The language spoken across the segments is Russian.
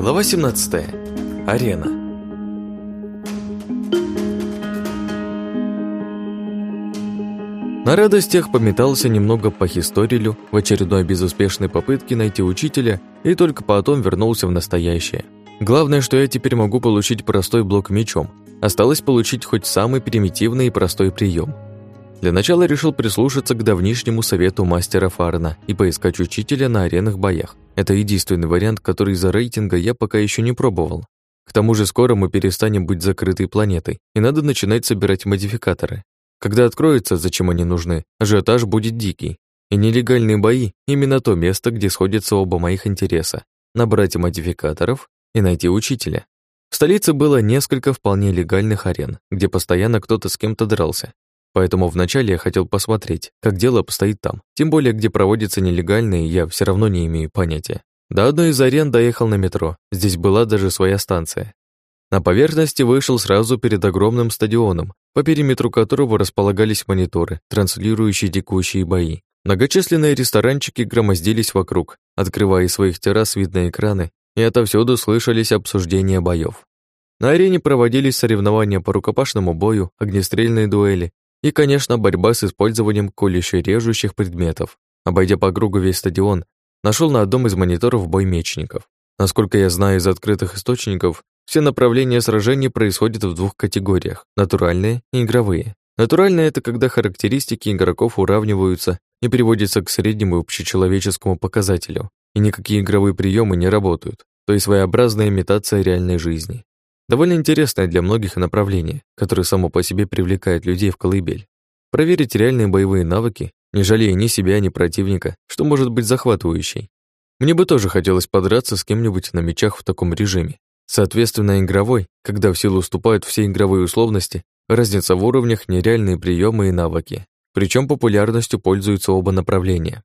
Глава 17. Арена. На радостях пометался немного по хисторилю в очередной безуспешной попытке найти учителя и только потом вернулся в настоящее. Главное, что я теперь могу получить простой блок мечом. Осталось получить хоть самый примитивный и простой прием. Для начала решил прислушаться к давнишнему совету мастера Фарна и поискать учителя на аренных боях. Это единственный вариант, который из-за рейтинга я пока еще не пробовал. К тому же скоро мы перестанем быть закрытой планетой, и надо начинать собирать модификаторы. Когда откроется, зачем они нужны, ажиотаж будет дикий. И нелегальные бои – именно то место, где сходятся оба моих интереса – набрать модификаторов и найти учителя. В столице было несколько вполне легальных арен, где постоянно кто-то с кем-то дрался, Поэтому вначале я хотел посмотреть, как дело обстоит там. Тем более, где проводятся нелегальные, я все равно не имею понятия. До одной из арен доехал на метро. Здесь была даже своя станция. На поверхности вышел сразу перед огромным стадионом, по периметру которого располагались мониторы, транслирующие текущие бои. Многочисленные ресторанчики громоздились вокруг, открывая из своих террас видные экраны, и отовсюду слышались обсуждения боев. На арене проводились соревнования по рукопашному бою, огнестрельные дуэли, и, конечно, борьба с использованием колюще-режущих предметов. Обойдя по кругу весь стадион, нашел на одном из мониторов бой мечников. Насколько я знаю из открытых источников, все направления сражений происходят в двух категориях – натуральные и игровые. Натуральные – это когда характеристики игроков уравниваются и приводятся к среднему общечеловеческому показателю, и никакие игровые приемы не работают, то есть своеобразная имитация реальной жизни. Довольно интересное для многих направление, которое само по себе привлекает людей в колыбель. Проверить реальные боевые навыки, не жалея ни себя, ни противника, что может быть захватывающей. Мне бы тоже хотелось подраться с кем-нибудь на мечах в таком режиме. Соответственно, игровой, когда в силу уступают все игровые условности, разница в уровнях, нереальные приемы и навыки. Причем популярностью пользуются оба направления.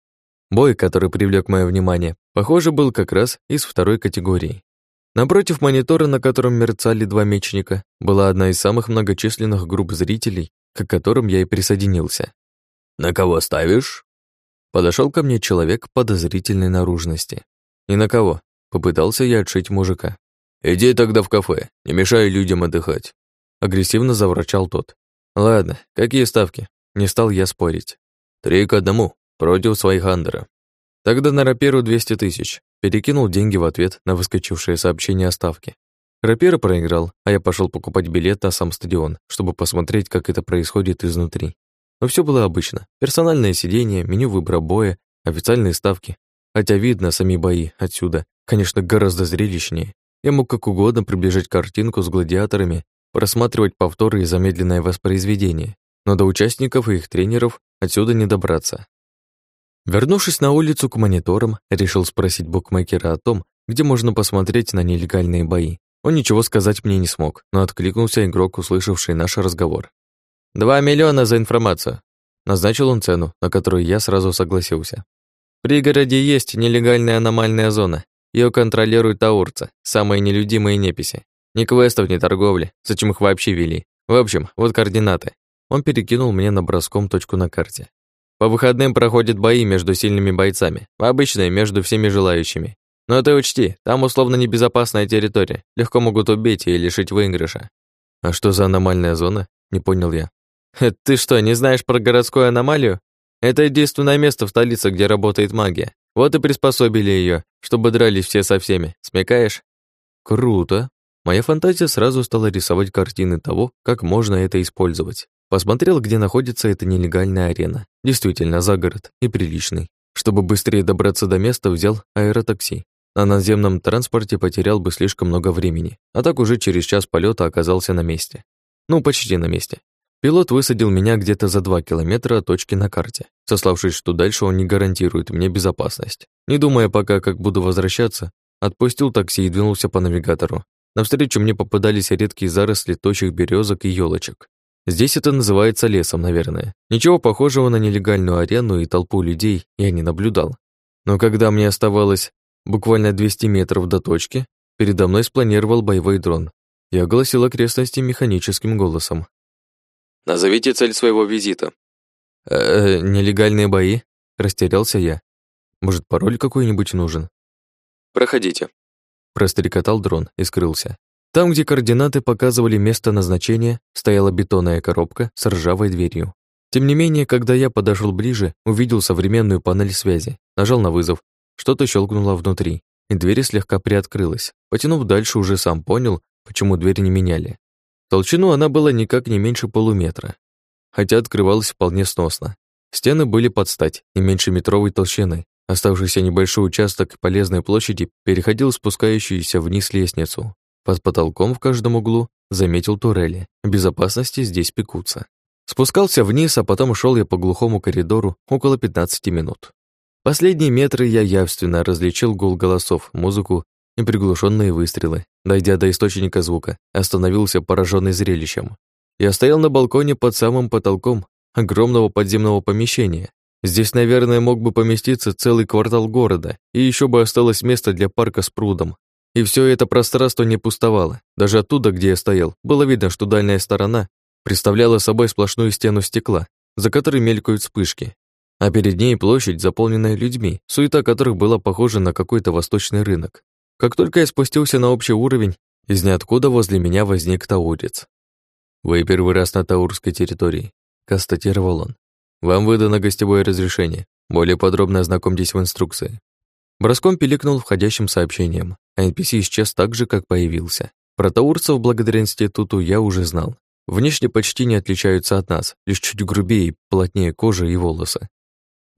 Бой, который привлек мое внимание, похоже, был как раз из второй категории. Напротив монитора, на котором мерцали два мечника, была одна из самых многочисленных групп зрителей, к которым я и присоединился. «На кого ставишь?» Подошел ко мне человек подозрительной наружности. «Ни на кого», — попытался я отшить мужика. «Иди тогда в кафе, не мешай людям отдыхать», — агрессивно заворчал тот. «Ладно, какие ставки?» Не стал я спорить. «Три к одному, против своих андера». Тогда на раперу 200 тысяч. Перекинул деньги в ответ на выскочившее сообщение о ставке. Рапера проиграл, а я пошел покупать билет на сам стадион, чтобы посмотреть, как это происходит изнутри. Но все было обычно. Персональное сидение, меню выбора боя, официальные ставки. Хотя видно сами бои отсюда, конечно, гораздо зрелищнее. Я мог как угодно приближать картинку с гладиаторами, просматривать повторы и замедленное воспроизведение, но до участников и их тренеров отсюда не добраться. Вернувшись на улицу к мониторам, решил спросить букмекера о том, где можно посмотреть на нелегальные бои. Он ничего сказать мне не смог, но откликнулся игрок, услышавший наш разговор. «Два миллиона за информацию», — назначил он цену, на которую я сразу согласился. «В пригороде есть нелегальная аномальная зона. Ее контролируют таурцы, самые нелюдимые неписи. Ни квестов, ни торговли, зачем их вообще вели. В общем, вот координаты». Он перекинул мне на броском точку на карте. По выходным проходят бои между сильными бойцами, обычные между всеми желающими. Но ты учти, там условно небезопасная территория, легко могут убить и лишить выигрыша. А что за аномальная зона? Не понял я. Ты что, не знаешь про городскую аномалию? Это единственное место в столице, где работает магия. Вот и приспособили ее, чтобы дрались все со всеми. Смекаешь? Круто. Моя фантазия сразу стала рисовать картины того, как можно это использовать. Посмотрел, где находится эта нелегальная арена. Действительно, за город и приличный. Чтобы быстрее добраться до места, взял аэротакси. На наземном транспорте потерял бы слишком много времени, а так уже через час полета оказался на месте. Ну, почти на месте. Пилот высадил меня где-то за два километра от точки на карте, сославшись, что дальше он не гарантирует мне безопасность. Не думая пока, как буду возвращаться, отпустил такси и двинулся по навигатору. Навстречу мне попадались редкие заросли точек березок и елочек. Здесь это называется лесом, наверное. Ничего похожего на нелегальную арену и толпу людей я не наблюдал. Но когда мне оставалось буквально 200 метров до точки, передо мной спланировал боевой дрон. Я огласил окрестности механическим голосом. «Назовите цель своего визита». «Э, -э нелегальные бои?» Растерялся я. «Может, пароль какой-нибудь нужен?» «Проходите». Прострекотал дрон и скрылся. Там, где координаты показывали место назначения, стояла бетонная коробка с ржавой дверью. Тем не менее, когда я подошел ближе, увидел современную панель связи, нажал на вызов, что-то щелкнуло внутри, и дверь слегка приоткрылась. Потянув дальше, уже сам понял, почему дверь не меняли. Толщину она была никак не меньше полуметра, хотя открывалась вполне сносно. Стены были под стать, не меньше метровой толщины. Оставшийся небольшой участок полезной площади переходил спускающуюся вниз лестницу. Под потолком в каждом углу заметил турели. Безопасности здесь пекутся. Спускался вниз, а потом шел я по глухому коридору около 15 минут. Последние метры я явственно различил гул голосов, музыку и приглушенные выстрелы. Дойдя до источника звука, остановился пораженный зрелищем. Я стоял на балконе под самым потолком огромного подземного помещения. Здесь, наверное, мог бы поместиться целый квартал города, и еще бы осталось место для парка с прудом. И все это пространство не пустовало. Даже оттуда, где я стоял, было видно, что дальняя сторона представляла собой сплошную стену стекла, за которой мелькают вспышки, а перед ней площадь, заполненная людьми, суета которых была похожа на какой-то восточный рынок. Как только я спустился на общий уровень, из ниоткуда возле меня возник таурец. «Вы первый раз на таурской территории», — констатировал он. «Вам выдано гостевое разрешение. Более подробно ознакомьтесь в инструкции». Броском пиликнул входящим сообщением, а NPC исчез так же, как появился. Про таурцев благодаря институту я уже знал. Внешне почти не отличаются от нас, лишь чуть грубее плотнее кожи и волосы.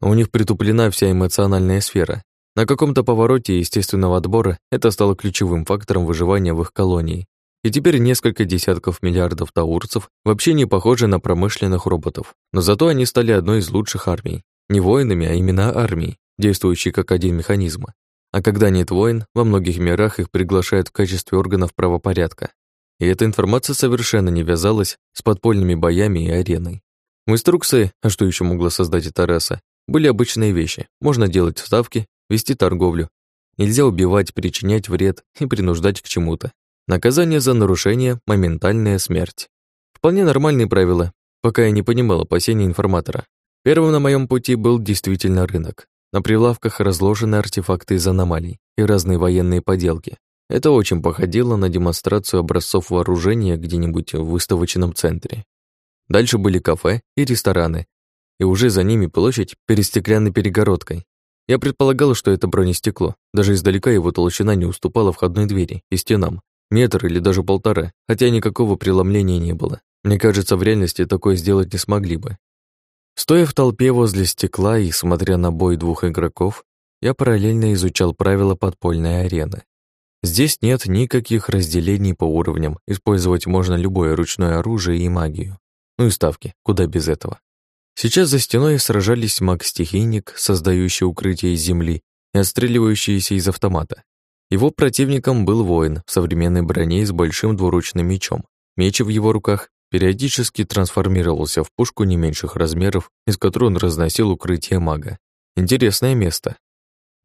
У них притуплена вся эмоциональная сфера. На каком-то повороте естественного отбора это стало ключевым фактором выживания в их колонии. И теперь несколько десятков миллиардов таурцев вообще не похожи на промышленных роботов. Но зато они стали одной из лучших армий. Не воинами, а именно армией, действующей как один механизм. А когда нет войн, во многих мирах их приглашают в качестве органов правопорядка. И эта информация совершенно не вязалась с подпольными боями и ареной. В инструкции, а что еще могла создать эта раса, были обычные вещи. Можно делать ставки, вести торговлю. Нельзя убивать, причинять вред и принуждать к чему-то. Наказание за нарушение – моментальная смерть. Вполне нормальные правила, пока я не понимал опасений информатора. Первым на моем пути был действительно рынок. На прилавках разложены артефакты из аномалий и разные военные поделки. Это очень походило на демонстрацию образцов вооружения где-нибудь в выставочном центре. Дальше были кафе и рестораны, и уже за ними площадь перед стеклянной перегородкой. Я предполагал, что это бронестекло. Даже издалека его толщина не уступала входной двери и стенам. Метр или даже полтора, хотя никакого преломления не было. Мне кажется, в реальности такое сделать не смогли бы. Стоя в толпе возле стекла и смотря на бой двух игроков, я параллельно изучал правила подпольной арены. Здесь нет никаких разделений по уровням, использовать можно любое ручное оружие и магию. Ну и ставки, куда без этого. Сейчас за стеной сражались маг-стихийник, создающий укрытие из земли и отстреливающийся из автомата. Его противником был воин в современной броне с большим двуручным мечом. Меч в его руках периодически трансформировался в пушку не меньших размеров, из которой он разносил укрытие мага. Интересное место.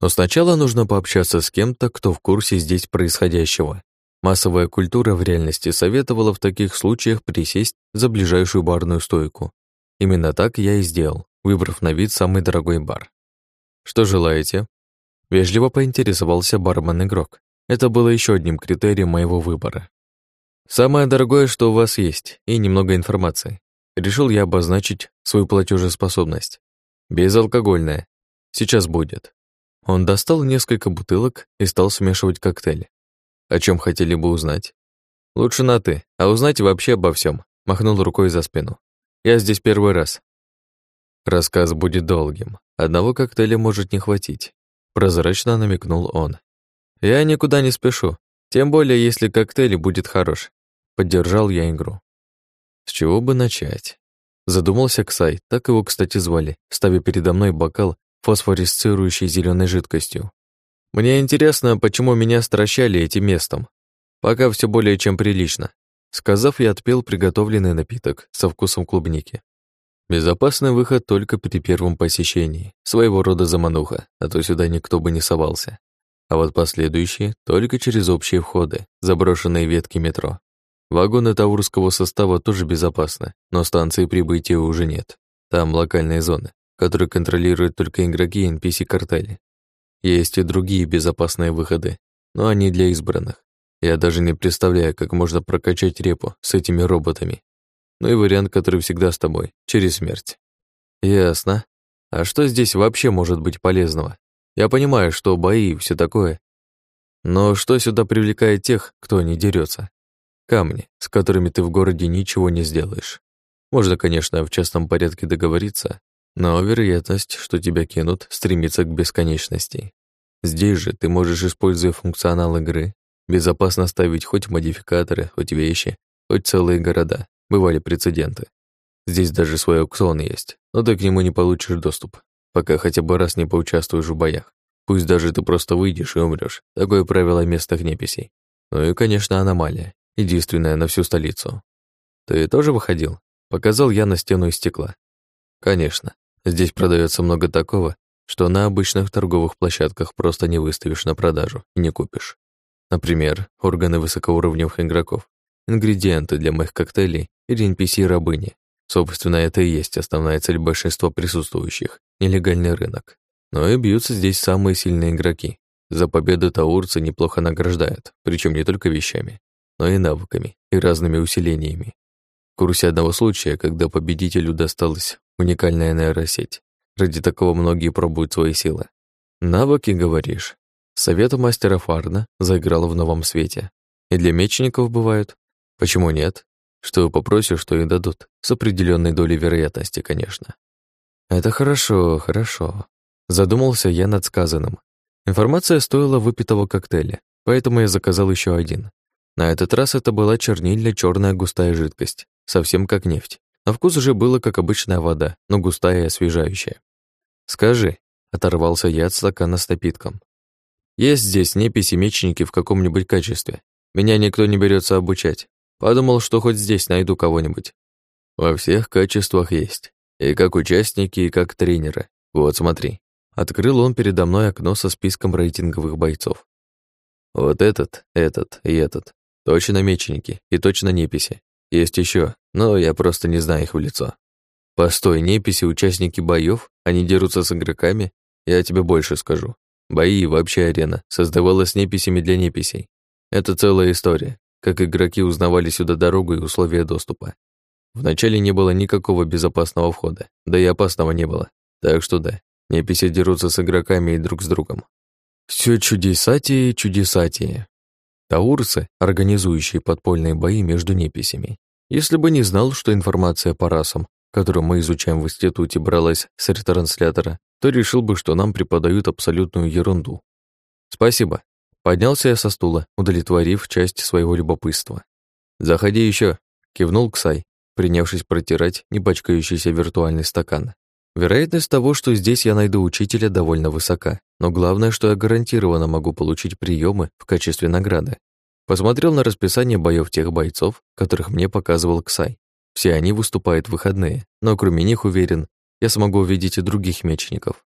Но сначала нужно пообщаться с кем-то, кто в курсе здесь происходящего. Массовая культура в реальности советовала в таких случаях присесть за ближайшую барную стойку. Именно так я и сделал, выбрав на вид самый дорогой бар. «Что желаете?» Вежливо поинтересовался бармен-игрок. Это было еще одним критерием моего выбора. «Самое дорогое, что у вас есть, и немного информации. Решил я обозначить свою платежеспособность. Безалкогольная. Сейчас будет. Он достал несколько бутылок и стал смешивать коктейль. О чем хотели бы узнать? Лучше на «ты», а узнать вообще обо всем. махнул рукой за спину. Я здесь первый раз. Рассказ будет долгим. Одного коктейля может не хватить. Прозрачно намекнул он. Я никуда не спешу, тем более, если коктейль будет хорош. Поддержал я игру. С чего бы начать? Задумался Ксай, так его, кстати, звали, ставя передо мной бокал фосфорисцирующей зеленой жидкостью. Мне интересно, почему меня стращали этим местом. Пока все более чем прилично. Сказав, я отпил приготовленный напиток со вкусом клубники. Безопасный выход только при первом посещении. Своего рода замануха, а то сюда никто бы не совался. А вот последующие только через общие входы, заброшенные ветки метро. Вагоны Таурского состава тоже безопасны, но станции прибытия уже нет. Там локальные зоны который контролируют только игроки NPC-картели. Есть и другие безопасные выходы, но они для избранных. Я даже не представляю, как можно прокачать репу с этими роботами. Ну и вариант, который всегда с тобой, через смерть. Ясно. А что здесь вообще может быть полезного? Я понимаю, что бои и все такое. Но что сюда привлекает тех, кто не дерется? Камни, с которыми ты в городе ничего не сделаешь. Можно, конечно, в частном порядке договориться, но вероятность, что тебя кинут, стремится к бесконечности. Здесь же ты можешь, используя функционал игры, безопасно ставить хоть модификаторы, хоть вещи, хоть целые города. Бывали прецеденты. Здесь даже свой аукцион есть, но ты к нему не получишь доступ, пока хотя бы раз не поучаствуешь в боях. Пусть даже ты просто выйдешь и умрешь. Такое правило местных неписей. Ну и, конечно, аномалия, единственная на всю столицу. Ты тоже выходил? Показал я на стену из стекла. Конечно, здесь продается много такого, что на обычных торговых площадках просто не выставишь на продажу и не купишь. Например, органы высокоуровневых игроков, ингредиенты для моих коктейлей или NPC-рабыни. Собственно, это и есть основная цель большинства присутствующих – нелегальный рынок. Но и бьются здесь самые сильные игроки. За победу таурцы неплохо награждают, причем не только вещами, но и навыками и разными усилениями. В курсе одного случая, когда победителю досталась уникальная нейросеть. Ради такого многие пробуют свои силы. Навыки, говоришь? Совета мастера Фарна заиграла в новом свете. И для мечников бывают. Почему нет? Что попросишь, что и дадут. С определенной долей вероятности, конечно. Это хорошо, хорошо. Задумался я над сказанным. Информация стоила выпитого коктейля, поэтому я заказал еще один. На этот раз это была чернильная черная густая жидкость, совсем как нефть. На вкус уже было как обычная вода, но густая и освежающая. «Скажи», — оторвался я от стакана с напитком. «Есть здесь неписи мечники в каком-нибудь качестве. Меня никто не берется обучать. Подумал, что хоть здесь найду кого-нибудь». «Во всех качествах есть. И как участники, и как тренеры. Вот смотри». Открыл он передо мной окно со списком рейтинговых бойцов. Вот этот, этот и этот. Точно мечники и точно неписи. Есть еще, но я просто не знаю их в лицо. Постой, неписи, участники боев, они дерутся с игроками? Я тебе больше скажу. Бои и вообще арена создавалась неписями для неписей. Это целая история, как игроки узнавали сюда дорогу и условия доступа. Вначале не было никакого безопасного входа, да и опасного не было. Так что да, неписи дерутся с игроками и друг с другом. Все чудесатие и чудесатие. Таурсы, организующие подпольные бои между неписями. Если бы не знал, что информация по расам, которую мы изучаем в институте, бралась с ретранслятора, то решил бы, что нам преподают абсолютную ерунду. Спасибо. Поднялся я со стула, удовлетворив часть своего любопытства. «Заходи еще, кивнул Ксай, принявшись протирать непачкающийся виртуальный стакан. Вероятность того, что здесь я найду учителя, довольно высока, но главное, что я гарантированно могу получить приемы в качестве награды. Посмотрел на расписание боев тех бойцов, которых мне показывал Ксай. Все они выступают в выходные, но кроме них, уверен, я смогу увидеть и других мечников.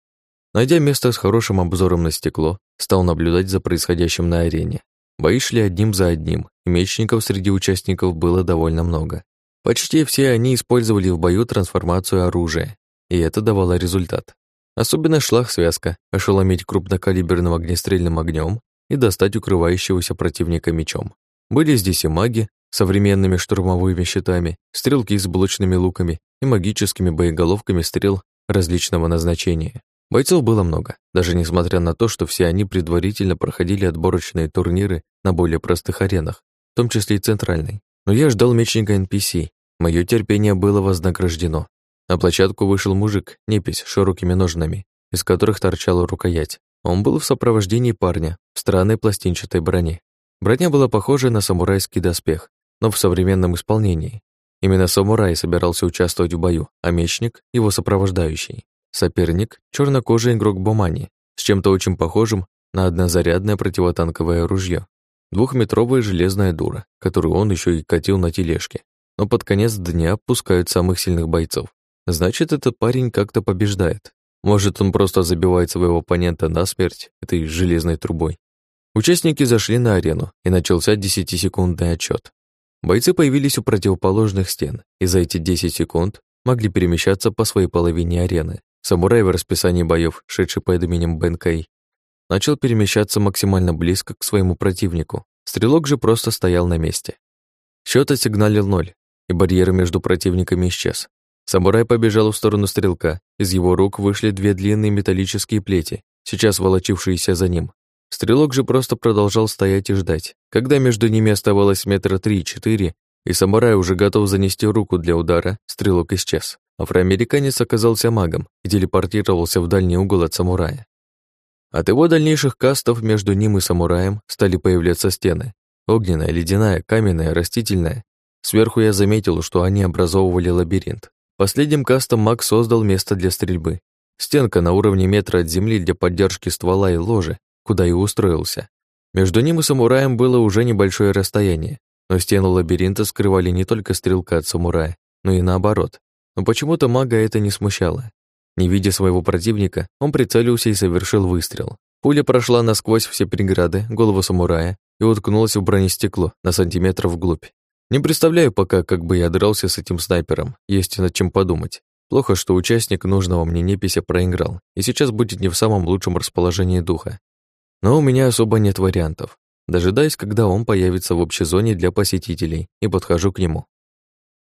Найдя место с хорошим обзором на стекло, стал наблюдать за происходящим на арене. Бои шли одним за одним, и мечников среди участников было довольно много. Почти все они использовали в бою трансформацию оружия, и это давало результат. Особенно шла связка ошеломить крупнокалиберным огнестрельным огнем и достать укрывающегося противника мечом. Были здесь и маги с современными штурмовыми щитами, стрелки с блочными луками и магическими боеголовками стрел различного назначения. Бойцов было много, даже несмотря на то, что все они предварительно проходили отборочные турниры на более простых аренах, в том числе и центральной. Но я ждал мечника NPC. Мое терпение было вознаграждено. На площадку вышел мужик, непись, широкими ножнами, из которых торчала рукоять. Он был в сопровождении парня, в странной пластинчатой броне. Броня была похожа на самурайский доспех, но в современном исполнении. Именно самурай собирался участвовать в бою, а мечник — его сопровождающий. Соперник — чернокожий игрок Бомани, с чем-то очень похожим на однозарядное противотанковое ружье. Двухметровая железная дура, которую он еще и катил на тележке. Но под конец дня пускают самых сильных бойцов. Значит, этот парень как-то побеждает. Может, он просто забивает своего оппонента насмерть этой железной трубой. Участники зашли на арену, и начался десятисекундный отчет. Бойцы появились у противоположных стен, и за эти 10 секунд могли перемещаться по своей половине арены. Самурай в расписании боев, шедший под именем Бенкай, начал перемещаться максимально близко к своему противнику. Стрелок же просто стоял на месте. Счет отсигналил ноль, и барьер между противниками исчез. Самурай побежал в сторону стрелка, из его рук вышли две длинные металлические плети, сейчас волочившиеся за ним. Стрелок же просто продолжал стоять и ждать. Когда между ними оставалось метра три-четыре, и самурай уже готов занести руку для удара, стрелок исчез. Афроамериканец оказался магом и телепортировался в дальний угол от самурая. От его дальнейших кастов между ним и самураем стали появляться стены. Огненная, ледяная, каменная, растительная. Сверху я заметил, что они образовывали лабиринт. Последним кастом маг создал место для стрельбы. Стенка на уровне метра от земли для поддержки ствола и ложи, куда и устроился. Между ним и самураем было уже небольшое расстояние, но стену лабиринта скрывали не только стрелка от самурая, но и наоборот. Но почему-то мага это не смущало. Не видя своего противника, он прицелился и совершил выстрел. Пуля прошла насквозь все преграды, голову самурая и уткнулась в бронестекло на сантиметр вглубь. Не представляю пока, как бы я дрался с этим снайпером, есть над чем подумать. Плохо, что участник нужного мне непися проиграл, и сейчас будет не в самом лучшем расположении духа. Но у меня особо нет вариантов. Дожидаюсь, когда он появится в общей зоне для посетителей, и подхожу к нему.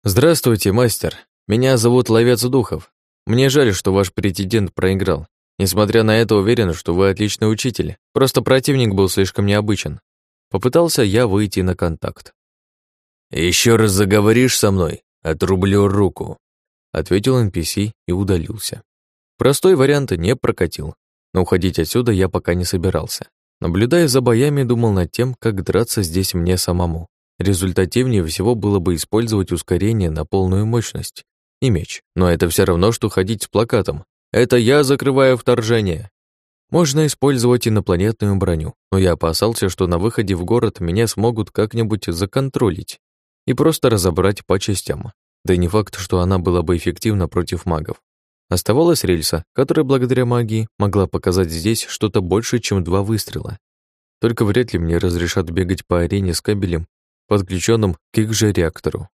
«Здравствуйте, мастер. Меня зовут Ловец Духов. Мне жаль, что ваш претендент проиграл. Несмотря на это, уверен, что вы отличный учитель. Просто противник был слишком необычен. Попытался я выйти на контакт. Еще раз заговоришь со мной, отрублю руку, ответил NPC и удалился. Простой вариант не прокатил, но уходить отсюда я пока не собирался. Наблюдая за боями, думал над тем, как драться здесь мне самому. Результативнее всего было бы использовать ускорение на полную мощность и меч. Но это все равно, что ходить с плакатом. Это я закрываю вторжение. Можно использовать инопланетную броню, но я опасался, что на выходе в город меня смогут как-нибудь законтролить и просто разобрать по частям. Да и не факт, что она была бы эффективна против магов. Оставалась рельса, которая благодаря магии могла показать здесь что-то больше, чем два выстрела. Только вряд ли мне разрешат бегать по арене с кабелем, подключенным к их же реактору.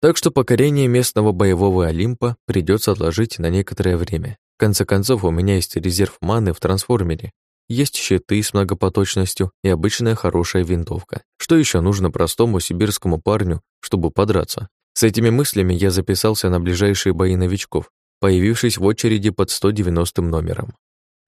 Так что покорение местного боевого Олимпа придется отложить на некоторое время. В конце концов, у меня есть резерв маны в трансформере, есть щиты с многопоточностью и обычная хорошая винтовка. Что еще нужно простому сибирскому парню, чтобы подраться? С этими мыслями я записался на ближайшие бои новичков, появившись в очереди под 190 номером.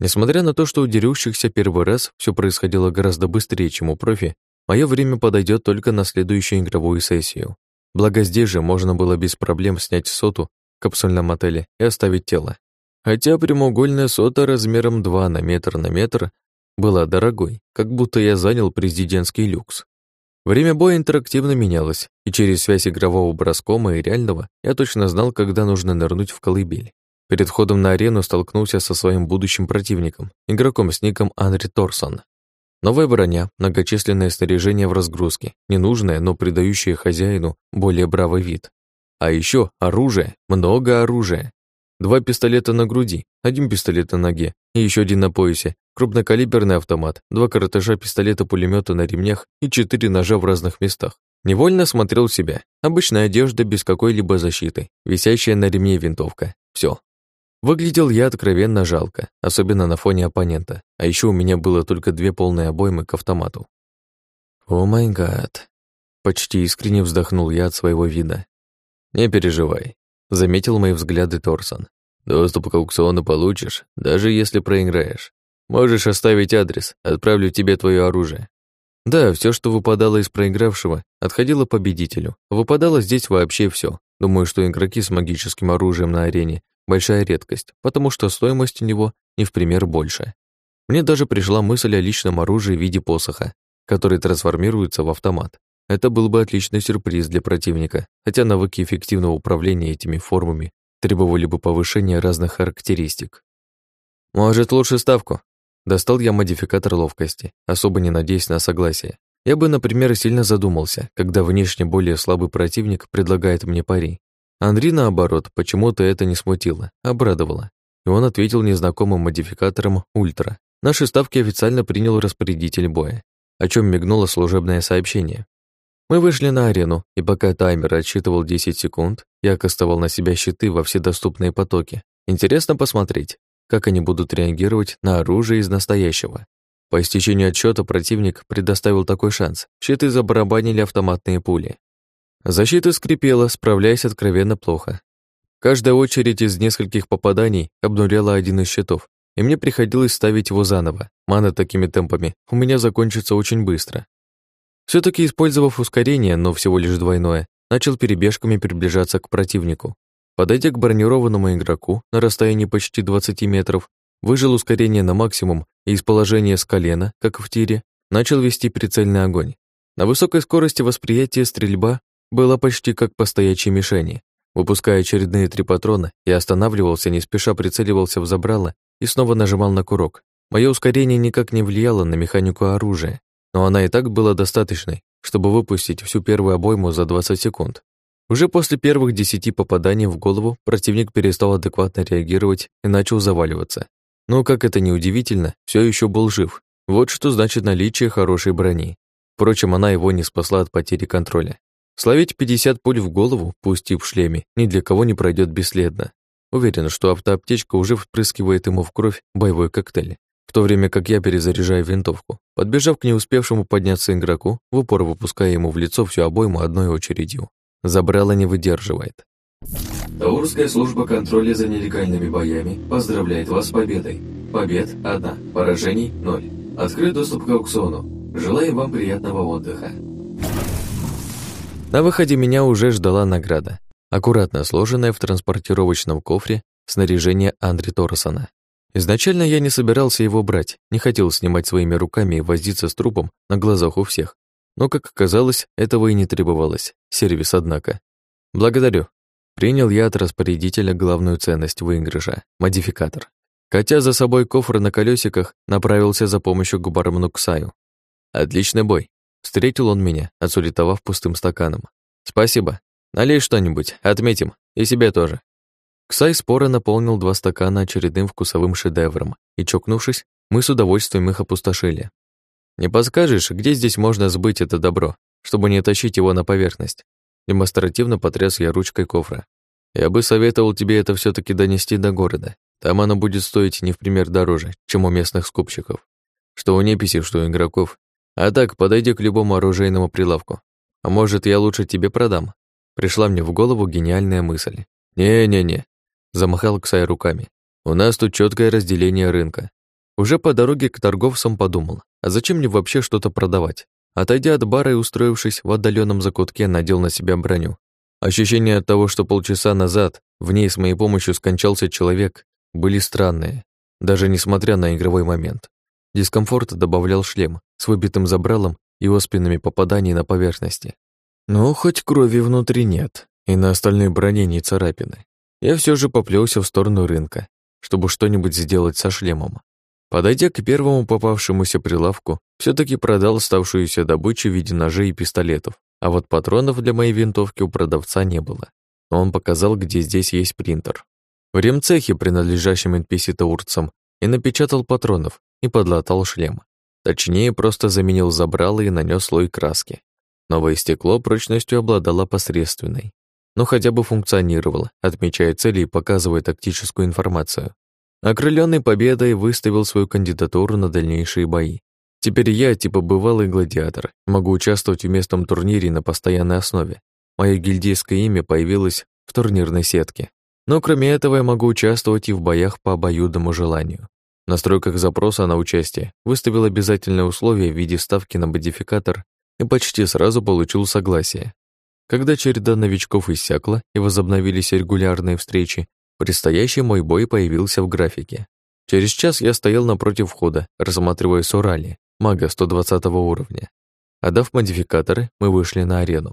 Несмотря на то, что у дерущихся первый раз все происходило гораздо быстрее, чем у профи, мое время подойдет только на следующую игровую сессию. Благо здесь же можно было без проблем снять соту в капсульном отеле и оставить тело. Хотя прямоугольная сота размером 2 на метр на метр была дорогой, как будто я занял президентский люкс. Время боя интерактивно менялось, и через связь игрового броскома и реального я точно знал, когда нужно нырнуть в колыбель. Перед входом на арену столкнулся со своим будущим противником, игроком с ником Анри Торсон. Новая броня, многочисленное снаряжение в разгрузке, ненужное, но придающее хозяину более бравый вид. А еще оружие, много оружия. Два пистолета на груди, один пистолет на ноге и еще один на поясе, крупнокалиберный автомат, два коротыша пистолета пулемета на ремнях и четыре ножа в разных местах. Невольно смотрел себя. Обычная одежда без какой-либо защиты, висящая на ремне винтовка. Все, Выглядел я откровенно жалко, особенно на фоне оппонента, а еще у меня было только две полные обоймы к автомату. «О май гад!» Почти искренне вздохнул я от своего вида. «Не переживай», — заметил мои взгляды Торсон. «Доступ к аукциону получишь, даже если проиграешь. Можешь оставить адрес, отправлю тебе твое оружие». Да, все, что выпадало из проигравшего, отходило победителю. Выпадало здесь вообще все. Думаю, что игроки с магическим оружием на арене Большая редкость, потому что стоимость у него не в пример больше. Мне даже пришла мысль о личном оружии в виде посоха, который трансформируется в автомат. Это был бы отличный сюрприз для противника, хотя навыки эффективного управления этими формами требовали бы повышения разных характеристик. Может, лучше ставку? Достал я модификатор ловкости, особо не надеясь на согласие. Я бы, например, сильно задумался, когда внешне более слабый противник предлагает мне пари. Андрей, наоборот, почему-то это не смутило, обрадовало. И он ответил незнакомым модификатором «Ультра». Наши ставки официально принял распорядитель боя, о чем мигнуло служебное сообщение. Мы вышли на арену, и пока таймер отсчитывал 10 секунд, я кастовал на себя щиты во все доступные потоки. Интересно посмотреть, как они будут реагировать на оружие из настоящего. По истечению отсчета противник предоставил такой шанс. Щиты забарабанили автоматные пули. Защита скрипела, справляясь откровенно плохо. Каждая очередь из нескольких попаданий обнуляла один из щитов, и мне приходилось ставить его заново. Мана такими темпами у меня закончится очень быстро. Все таки использовав ускорение, но всего лишь двойное, начал перебежками приближаться к противнику. Подойдя к бронированному игроку на расстоянии почти 20 метров, выжил ускорение на максимум и из положения с колена, как в тире, начал вести прицельный огонь. На высокой скорости восприятия стрельба была почти как по стоячей мишени. Выпуская очередные три патрона, я останавливался, не спеша прицеливался в забрало и снова нажимал на курок. Мое ускорение никак не влияло на механику оружия, но она и так была достаточной, чтобы выпустить всю первую обойму за 20 секунд. Уже после первых десяти попаданий в голову противник перестал адекватно реагировать и начал заваливаться. Но, как это ни удивительно, все еще был жив. Вот что значит наличие хорошей брони. Впрочем, она его не спасла от потери контроля. Словить 50 пуль в голову, пусть и в шлеме, ни для кого не пройдет бесследно. Уверен, что автоаптечка уже впрыскивает ему в кровь боевой коктейль, в то время как я перезаряжаю винтовку, подбежав к не успевшему подняться игроку, в упор выпуская ему в лицо всю обойму одной очередью. Забрало не выдерживает. Таурская служба контроля за нелегальными боями поздравляет вас с победой. Побед – одна, поражений – ноль. Открыт доступ к аукциону. Желаем вам приятного отдыха. На выходе меня уже ждала награда, аккуратно сложенная в транспортировочном кофре снаряжение Андре Торресона. Изначально я не собирался его брать, не хотел снимать своими руками и возиться с трупом на глазах у всех. Но, как оказалось, этого и не требовалось. Сервис, однако. Благодарю. Принял я от распорядителя главную ценность выигрыша — модификатор. Катя за собой кофр на колесиках, направился за помощью к бармену Ксаю. Отличный бой. Встретил он меня, отсулетовав пустым стаканом. Спасибо. Налей что-нибудь, отметим. И себе тоже. Ксай споро наполнил два стакана очередным вкусовым шедевром, и, чокнувшись, мы с удовольствием их опустошили. Не подскажешь, где здесь можно сбыть это добро, чтобы не тащить его на поверхность? Демонстративно потряс я ручкой кофра. Я бы советовал тебе это все таки донести до города. Там оно будет стоить не в пример дороже, чем у местных скупщиков. Что у неписи, что у игроков. А так, подойди к любому оружейному прилавку. А может, я лучше тебе продам? Пришла мне в голову гениальная мысль. «Не-не-не», — замахал Ксай руками. «У нас тут четкое разделение рынка. Уже по дороге к торговцам подумал, а зачем мне вообще что-то продавать? Отойдя от бара и устроившись в отдаленном закутке, надел на себя броню. Ощущения от того, что полчаса назад в ней с моей помощью скончался человек, были странные, даже несмотря на игровой момент. Дискомфорт добавлял шлем с выбитым забралом и оспинами попаданий на поверхности. Но хоть крови внутри нет, и на остальной броне не царапины. Я все же поплелся в сторону рынка, чтобы что-нибудь сделать со шлемом. Подойдя к первому попавшемуся прилавку, все таки продал оставшуюся добычу в виде ножей и пистолетов, а вот патронов для моей винтовки у продавца не было. Он показал, где здесь есть принтер. В ремцехе, принадлежащем NPC-таурцам, и напечатал патронов и подлатал шлем. Точнее, просто заменил забрало и нанес слой краски. Новое стекло прочностью обладало посредственной, но хотя бы функционировало, отмечая цели и показывая тактическую информацию. Окрыленный победой выставил свою кандидатуру на дальнейшие бои. Теперь я, типа бывалый гладиатор, могу участвовать в местном турнире на постоянной основе. Мое гильдейское имя появилось в турнирной сетке. Но кроме этого я могу участвовать и в боях по обоюдному желанию. В настройках запроса на участие выставил обязательное условие в виде ставки на модификатор и почти сразу получил согласие. Когда череда новичков иссякла и возобновились регулярные встречи, Предстоящий мой бой появился в графике. Через час я стоял напротив входа, рассматривая Сурали, мага 120 уровня. Отдав модификаторы, мы вышли на арену.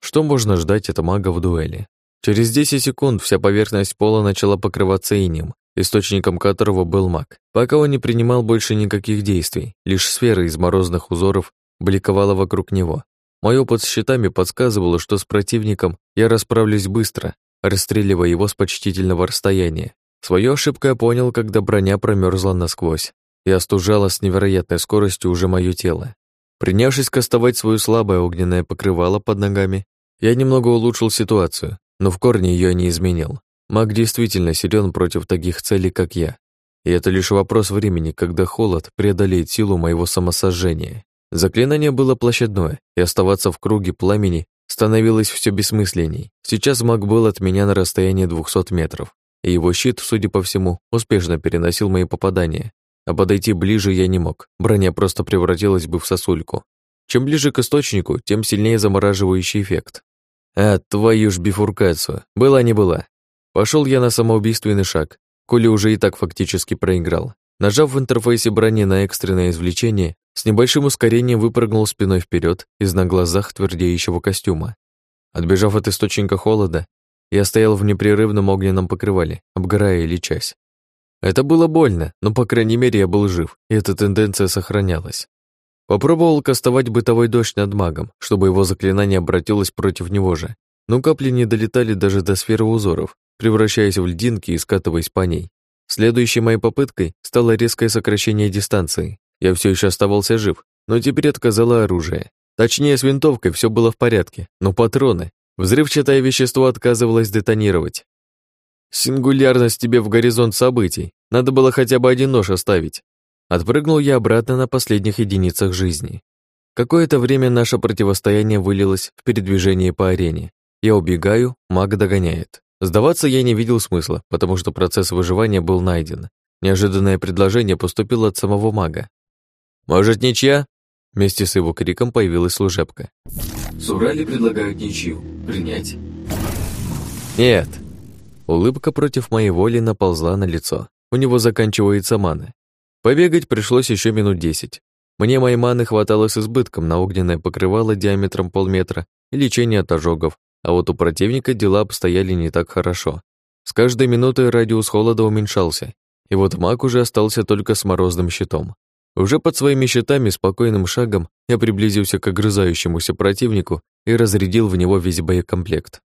Что можно ждать от мага в дуэли? Через 10 секунд вся поверхность пола начала покрываться инем, источником которого был маг. Пока он не принимал больше никаких действий, лишь сфера из морозных узоров бликовала вокруг него. Мой опыт с щитами подсказывал, что с противником я расправлюсь быстро, расстреливая его с почтительного расстояния. Свою ошибку я понял, когда броня промерзла насквозь и остужала с невероятной скоростью уже мое тело. Принявшись кастовать свое слабое огненное покрывало под ногами, я немного улучшил ситуацию, но в корне ее не изменил. Маг действительно силен против таких целей, как я. И это лишь вопрос времени, когда холод преодолеет силу моего самосожжения. Заклинание было площадное, и оставаться в круге пламени становилось все бессмысленней. Сейчас маг был от меня на расстоянии 200 метров, и его щит, судя по всему, успешно переносил мои попадания. А подойти ближе я не мог, броня просто превратилась бы в сосульку. Чем ближе к источнику, тем сильнее замораживающий эффект. А, твою ж бифуркацию, была не была. Пошел я на самоубийственный шаг, коли уже и так фактически проиграл. Нажав в интерфейсе брони на экстренное извлечение, с небольшим ускорением выпрыгнул спиной вперед из на глазах твердеющего костюма. Отбежав от источника холода, я стоял в непрерывном огненном покрывале, обгорая и лечась. Это было больно, но, по крайней мере, я был жив, и эта тенденция сохранялась. Попробовал кастовать бытовой дождь над магом, чтобы его заклинание обратилось против него же, но капли не долетали даже до сферы узоров, превращаясь в льдинки и скатываясь по ней. Следующей моей попыткой стало резкое сокращение дистанции. Я все еще оставался жив, но теперь отказало оружие. Точнее, с винтовкой все было в порядке, но патроны. Взрывчатое вещество отказывалось детонировать. Сингулярность тебе в горизонт событий. Надо было хотя бы один нож оставить. Отпрыгнул я обратно на последних единицах жизни. Какое-то время наше противостояние вылилось в передвижение по арене. Я убегаю, маг догоняет. Сдаваться я не видел смысла, потому что процесс выживания был найден. Неожиданное предложение поступило от самого мага. «Может, ничья?» Вместе с его криком появилась служебка. Сурали предлагают ничью. Принять? Нет. Улыбка против моей воли наползла на лицо. У него заканчивается мана. Побегать пришлось еще минут десять. Мне моей маны хватало с избытком на огненное покрывало диаметром полметра и лечение от ожогов, а вот у противника дела обстояли не так хорошо. С каждой минутой радиус холода уменьшался, и вот маг уже остался только с морозным щитом. Уже под своими щитами спокойным шагом я приблизился к огрызающемуся противнику и разрядил в него весь боекомплект.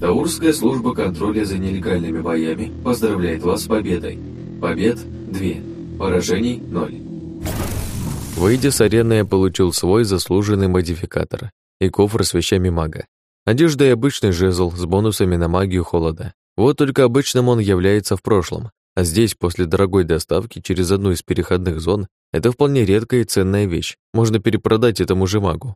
Таурская служба контроля за нелегальными боями поздравляет вас с победой. Побед – две, поражений – ноль. Выйдя с арены, я получил свой заслуженный модификатор и кофр с вещами мага. Одежда и обычный жезл с бонусами на магию холода. Вот только обычным он является в прошлом, а здесь, после дорогой доставки через одну из переходных зон, это вполне редкая и ценная вещь, можно перепродать этому же магу.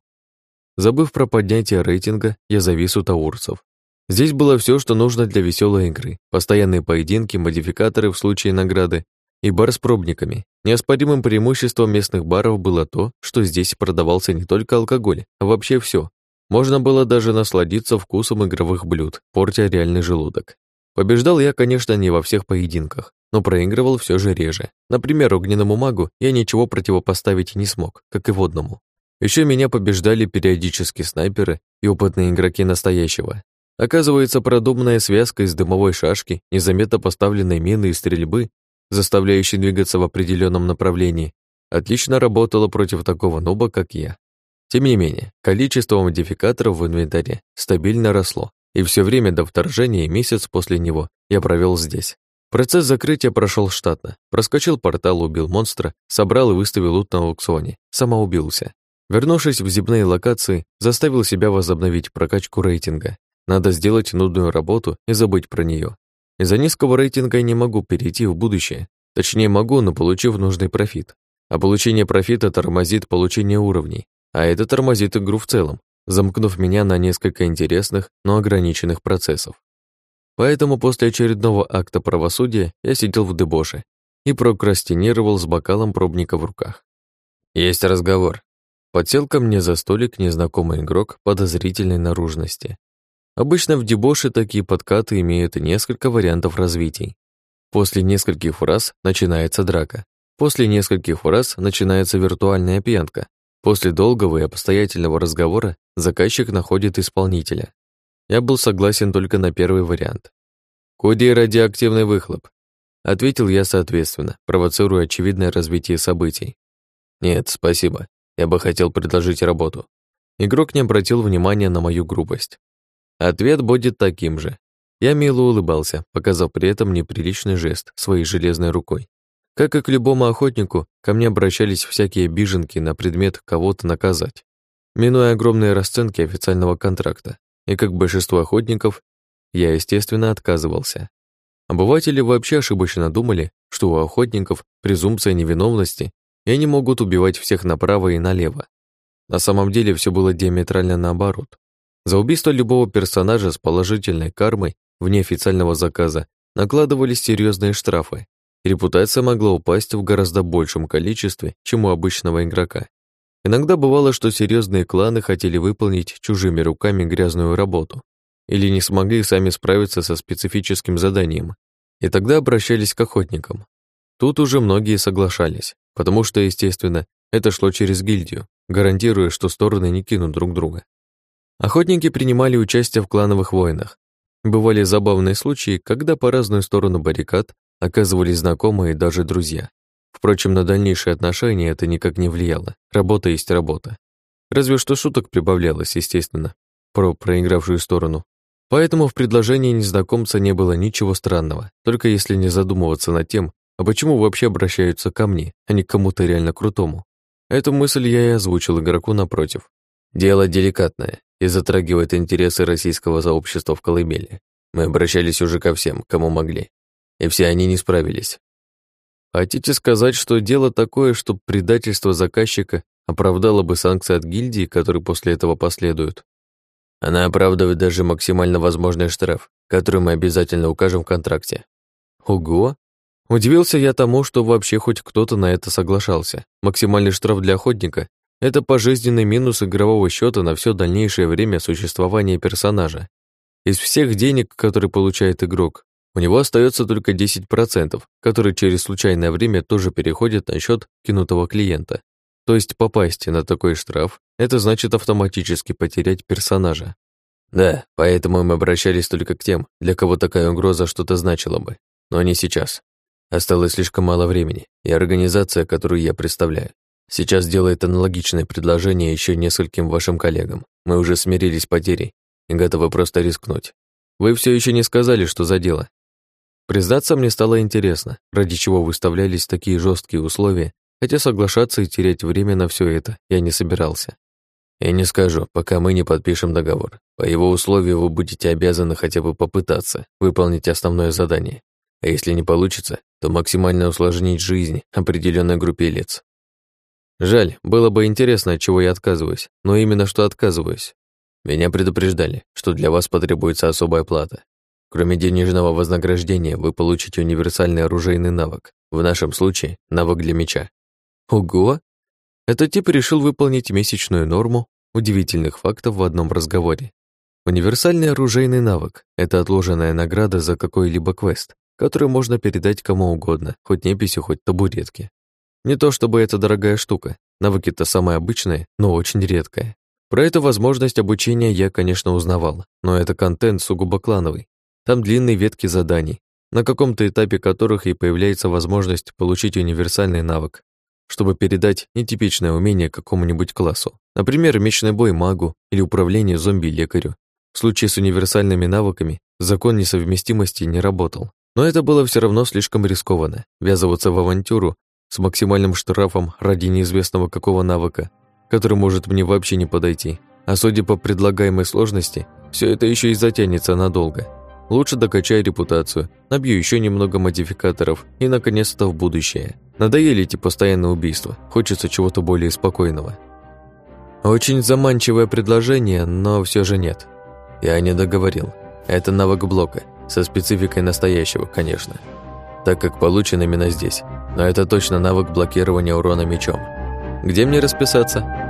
Забыв про поднятие рейтинга, я завис у таурцев. Здесь было все, что нужно для веселой игры. Постоянные поединки, модификаторы в случае награды и бар с пробниками. Неоспоримым преимуществом местных баров было то, что здесь продавался не только алкоголь, а вообще все. Можно было даже насладиться вкусом игровых блюд, портя реальный желудок. Побеждал я, конечно, не во всех поединках, но проигрывал все же реже. Например, огненному магу я ничего противопоставить не смог, как и водному. Еще меня побеждали периодически снайперы и опытные игроки настоящего. Оказывается, продуманная связка из дымовой шашки, незаметно поставленной мины и стрельбы, заставляющей двигаться в определенном направлении, отлично работала против такого нуба, как я. Тем не менее, количество модификаторов в инвентаре стабильно росло, и все время до вторжения и месяц после него я провел здесь. Процесс закрытия прошел штатно. Проскочил портал, убил монстра, собрал и выставил лут на аукционе. Самоубился. Вернувшись в земные локации, заставил себя возобновить прокачку рейтинга. Надо сделать нудную работу и забыть про нее. Из-за низкого рейтинга я не могу перейти в будущее. Точнее, могу, но получив нужный профит. А получение профита тормозит получение уровней. А это тормозит игру в целом замкнув меня на несколько интересных, но ограниченных процессов. Поэтому после очередного акта правосудия я сидел в дебоше и прокрастинировал с бокалом пробника в руках. «Есть разговор». Подсел ко мне за столик незнакомый игрок подозрительной наружности. Обычно в дебоше такие подкаты имеют несколько вариантов развитий. После нескольких фраз начинается драка. После нескольких фраз начинается виртуальная пьянка, После долгого и обстоятельного разговора заказчик находит исполнителя. Я был согласен только на первый вариант. «Куди радиоактивный выхлоп», — ответил я соответственно, провоцируя очевидное развитие событий. «Нет, спасибо. Я бы хотел предложить работу». Игрок не обратил внимания на мою грубость. Ответ будет таким же. Я мило улыбался, показав при этом неприличный жест своей железной рукой. Как и к любому охотнику, ко мне обращались всякие биженки на предмет кого-то наказать, минуя огромные расценки официального контракта. И как большинство охотников, я, естественно, отказывался. Обыватели вообще ошибочно думали, что у охотников презумпция невиновности, и они могут убивать всех направо и налево. На самом деле все было диаметрально наоборот. За убийство любого персонажа с положительной кармой вне официального заказа накладывались серьезные штрафы. Репутация могла упасть в гораздо большем количестве, чем у обычного игрока. Иногда бывало, что серьезные кланы хотели выполнить чужими руками грязную работу или не смогли сами справиться со специфическим заданием, и тогда обращались к охотникам. Тут уже многие соглашались, потому что, естественно, это шло через гильдию, гарантируя, что стороны не кинут друг друга. Охотники принимали участие в клановых войнах. Бывали забавные случаи, когда по разную сторону баррикад оказывались знакомые и даже друзья. Впрочем, на дальнейшие отношения это никак не влияло. Работа есть работа. Разве что шуток прибавлялось, естественно, про проигравшую сторону. Поэтому в предложении незнакомца не было ничего странного, только если не задумываться над тем, а почему вообще обращаются ко мне, а не к кому-то реально крутому. Эту мысль я и озвучил игроку напротив. Дело деликатное и затрагивает интересы российского сообщества в Колыбели. Мы обращались уже ко всем, кому могли. И все они не справились. Хотите сказать, что дело такое, что предательство заказчика оправдало бы санкции от гильдии, которые после этого последуют? Она оправдывает даже максимально возможный штраф, который мы обязательно укажем в контракте. Ого! Удивился я тому, что вообще хоть кто-то на это соглашался. Максимальный штраф для охотника — это пожизненный минус игрового счета на все дальнейшее время существования персонажа. Из всех денег, которые получает игрок, у него остается только 10%, которые через случайное время тоже переходят на счет кинутого клиента. То есть попасть на такой штраф — это значит автоматически потерять персонажа. Да, поэтому мы обращались только к тем, для кого такая угроза что-то значила бы. Но не сейчас. Осталось слишком мало времени, и организация, которую я представляю, сейчас делает аналогичное предложение еще нескольким вашим коллегам. Мы уже смирились с потерей и готовы просто рискнуть. Вы все еще не сказали, что за дело. Признаться, мне стало интересно, ради чего выставлялись такие жесткие условия, хотя соглашаться и терять время на все это я не собирался. Я не скажу, пока мы не подпишем договор. По его условию вы будете обязаны хотя бы попытаться выполнить основное задание. А если не получится, то максимально усложнить жизнь определенной группе лиц. Жаль, было бы интересно, от чего я отказываюсь, но именно что отказываюсь. Меня предупреждали, что для вас потребуется особая плата. Кроме денежного вознаграждения, вы получите универсальный оружейный навык, в нашем случае навык для меча. Ого! Этот тип решил выполнить месячную норму удивительных фактов в одном разговоре. Универсальный оружейный навык — это отложенная награда за какой-либо квест, который можно передать кому угодно, хоть неписью, хоть табуретке. Не то чтобы это дорогая штука, навыки-то самые обычные, но очень редкая. Про эту возможность обучения я, конечно, узнавал, но это контент сугубо клановый. Там длинные ветки заданий, на каком-то этапе которых и появляется возможность получить универсальный навык, чтобы передать нетипичное умение какому-нибудь классу. Например, мечный бой магу или управление зомби-лекарю. В случае с универсальными навыками закон несовместимости не работал. Но это было все равно слишком рискованно. Ввязываться в авантюру с максимальным штрафом ради неизвестного какого навыка, который может мне вообще не подойти. А судя по предлагаемой сложности, все это еще и затянется надолго. Лучше докачай репутацию, набью еще немного модификаторов и, наконец-то, в будущее. Надоели эти постоянные убийства, хочется чего-то более спокойного. Очень заманчивое предложение, но все же нет. Я не договорил. Это навык блока – со спецификой настоящего, конечно. Так как получен именно здесь. Но это точно навык блокирования урона мечом. Где мне расписаться?